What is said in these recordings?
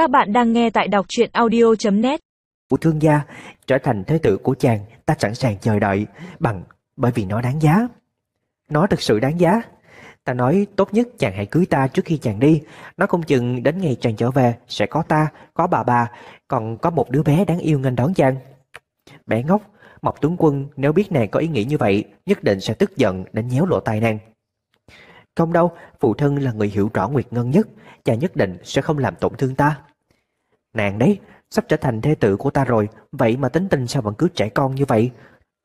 Các bạn đang nghe tại đọc truyện audio.net Của thương gia trở thành thế tử của chàng ta sẵn sàng chờ đợi bằng bởi vì nó đáng giá. Nó thực sự đáng giá. Ta nói tốt nhất chàng hãy cưới ta trước khi chàng đi. Nó không chừng đến ngày chàng trở về sẽ có ta, có bà bà, còn có một đứa bé đáng yêu nghênh đón chàng. Bé ngốc, Mộc tướng quân nếu biết nàng có ý nghĩ như vậy nhất định sẽ tức giận đến nhéo lộ tai nàng. Không đâu, phụ thân là người hiểu rõ Nguyệt Ngân nhất, chàng nhất định sẽ không làm tổn thương ta. Nàng đấy, sắp trở thành thê tử của ta rồi, vậy mà tính tình sao vẫn cứ trẻ con như vậy?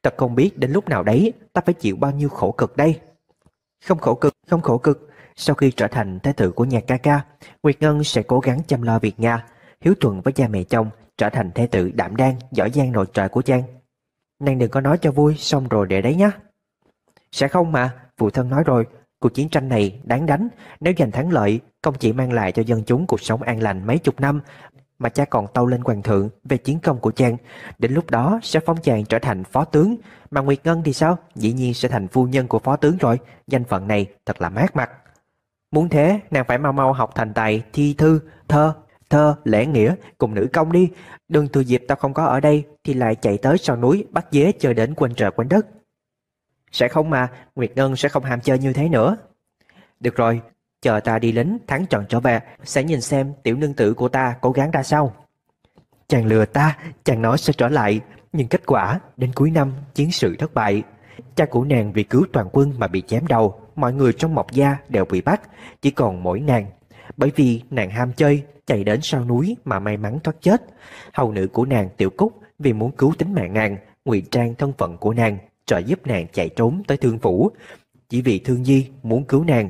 Ta không biết đến lúc nào đấy, ta phải chịu bao nhiêu khổ cực đây. Không khổ cực, không khổ cực. Sau khi trở thành thế tử của nhà ca ca, Nguyệt Ngân sẽ cố gắng chăm lo việc nhà, hiếu thuận với cha mẹ chồng, trở thành thế tử đảm đang, giỏi giang nội trợ của Trang. Nàng đừng có nói cho vui, xong rồi để đấy nhá. Sẽ không mà, phụ thân nói rồi, cuộc chiến tranh này đáng đánh, nếu giành thắng lợi, không chỉ mang lại cho dân chúng cuộc sống an lành mấy chục năm, mà cha còn tâu lên hoàng thượng về chiến công của chàng. Đến lúc đó sẽ phong chàng trở thành phó tướng, mà Nguyệt Ngân thì sao? Dĩ nhiên sẽ thành phu nhân của phó tướng rồi, danh phận này thật là mát mặt. Muốn thế, nàng phải mau mau học thành tài, thi thư, thơ, thơ, lễ nghĩa, cùng nữ công đi. Đừng từ dịp tao không có ở đây thì lại chạy tới sau núi bắt dế chơi đến quanh trời quanh đất. Sẽ không mà, Nguyệt Ngân sẽ không ham chơi như thế nữa. Được rồi, chờ ta đi lính thắng trận trở về, sẽ nhìn xem tiểu nương tử của ta cố gắng ra sao. Chàng lừa ta, chàng nói sẽ trở lại, nhưng kết quả đến cuối năm chiến sự thất bại. Cha của nàng vì cứu toàn quân mà bị chém đầu, mọi người trong mộc gia đều bị bắt, chỉ còn mỗi nàng. Bởi vì nàng ham chơi, chạy đến sau núi mà may mắn thoát chết. Hầu nữ của nàng Tiểu Cúc vì muốn cứu tính mạng nàng, ngụy trang thân phận của nàng, trợ giúp nàng chạy trốn tới thương phủ. Chỉ vì thương di muốn cứu nàng,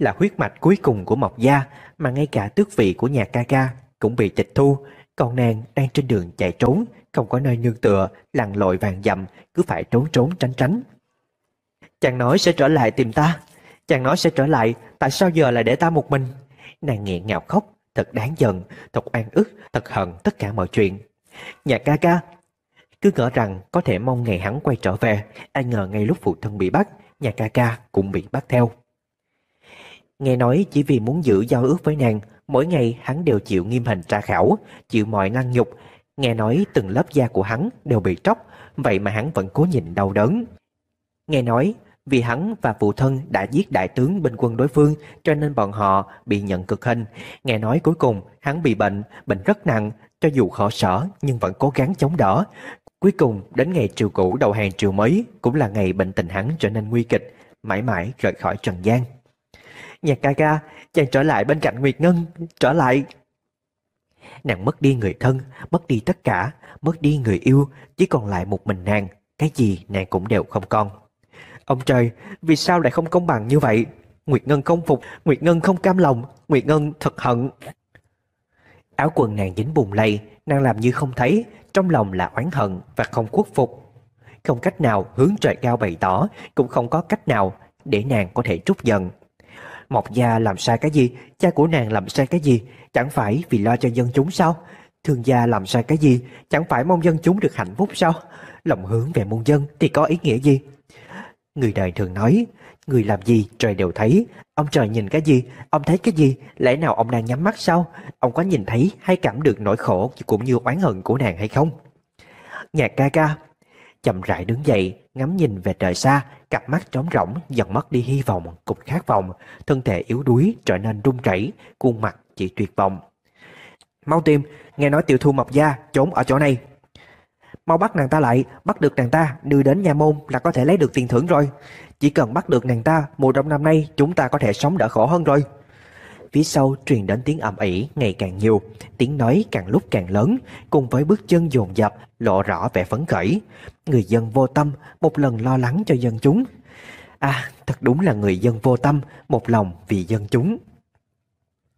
là huyết mạch cuối cùng của Mộc Gia mà ngay cả tước vị của nhà ca ca cũng bị tịch thu. Còn nàng đang trên đường chạy trốn, không có nơi nương tựa, lằn lội vàng dặm, cứ phải trốn trốn tránh tránh. Chàng nói sẽ trở lại tìm ta. Chàng nói sẽ trở lại, tại sao giờ lại để ta một mình? Nàng nghẹn ngào khóc, thật đáng giận, thật oan ức, thật hận tất cả mọi chuyện. Nhà ca ca, cứ ngỡ rằng có thể mong ngày hắn quay trở về, ai ngờ ngay lúc phụ thân bị bắt, nhà ca ca cũng bị bắt theo. Nghe nói chỉ vì muốn giữ giao ước với nàng, mỗi ngày hắn đều chịu nghiêm hình tra khảo, chịu mọi năng nhục. Nghe nói từng lớp da của hắn đều bị tróc, vậy mà hắn vẫn cố nhìn đau đớn. Nghe nói vì hắn và phụ thân đã giết đại tướng bên quân đối phương cho nên bọn họ bị nhận cực hình. Nghe nói cuối cùng hắn bị bệnh, bệnh rất nặng, cho dù khổ sở nhưng vẫn cố gắng chống đỡ. Cuối cùng đến ngày triều cũ đầu hàng triều mới cũng là ngày bệnh tình hắn trở nên nguy kịch, mãi mãi rời khỏi trần gian. Nhạc ca ca, chàng trở lại bên cạnh Nguyệt Ngân, trở lại. Nàng mất đi người thân, mất đi tất cả, mất đi người yêu, chỉ còn lại một mình nàng, cái gì nàng cũng đều không còn. Ông trời, vì sao lại không công bằng như vậy? Nguyệt Ngân không phục, Nguyệt Ngân không cam lòng, Nguyệt Ngân thật hận. Áo quần nàng dính bùn lầy, nàng làm như không thấy, trong lòng là oán hận và không khuất phục. Không cách nào hướng trời cao bày tỏ, cũng không có cách nào để nàng có thể trút giận. Mộc gia làm sai cái gì, cha của nàng làm sai cái gì, chẳng phải vì lo cho dân chúng sao? Thương gia làm sai cái gì, chẳng phải mong dân chúng được hạnh phúc sao? Lòng hướng về muôn dân thì có ý nghĩa gì? Người đời thường nói, người làm gì trời đều thấy, ông trời nhìn cái gì, ông thấy cái gì, lẽ nào ông đang nhắm mắt sao? Ông có nhìn thấy hay cảm được nỗi khổ cũng như oán hận của nàng hay không? Nhạc ca ca, chậm rãi đứng dậy, ngắm nhìn về trời xa, cặp mắt trống rỗng dần mất đi hy vọng cùng khát vọng, thân thể yếu đuối trở nên run rẩy, khuôn mặt chỉ tuyệt vọng. Mau tìm, nghe nói tiểu thu mộc gia trốn ở chỗ này. Mau bắt nàng ta lại, bắt được nàng ta, đưa đến nhà môn là có thể lấy được tiền thưởng rồi. Chỉ cần bắt được nàng ta, mùa đông năm nay chúng ta có thể sống đỡ khổ hơn rồi. Phía sau truyền đến tiếng ầm ĩ ngày càng nhiều, tiếng nói càng lúc càng lớn, cùng với bước chân dồn dập, lộ rõ vẻ phấn khởi. Người dân vô tâm, một lần lo lắng cho dân chúng. À, thật đúng là người dân vô tâm, một lòng vì dân chúng.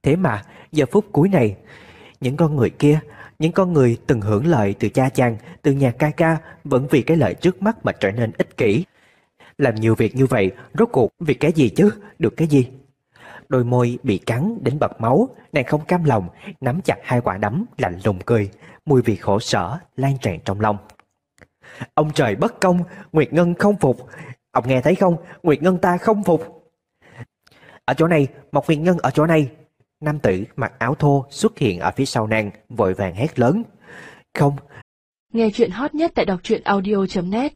Thế mà, giờ phút cuối này, những con người kia, những con người từng hưởng lợi từ cha chàng, từ nhà ca ca, vẫn vì cái lợi trước mắt mà trở nên ích kỷ. Làm nhiều việc như vậy, rốt cuộc vì cái gì chứ, được cái gì? Đôi môi bị cắn đến bật máu, nàng không cam lòng, nắm chặt hai quả đấm, lạnh lùng cười, mùi vị khổ sở lan tràn trong lòng. Ông trời bất công, Nguyệt Ngân không phục. Ông nghe thấy không, Nguyệt Ngân ta không phục. Ở chỗ này, một Nguyệt Ngân ở chỗ này. Nam tử mặc áo thô xuất hiện ở phía sau nàng, vội vàng hét lớn. Không, Nghe chuyện hot nhất tại đọc truyện audio.net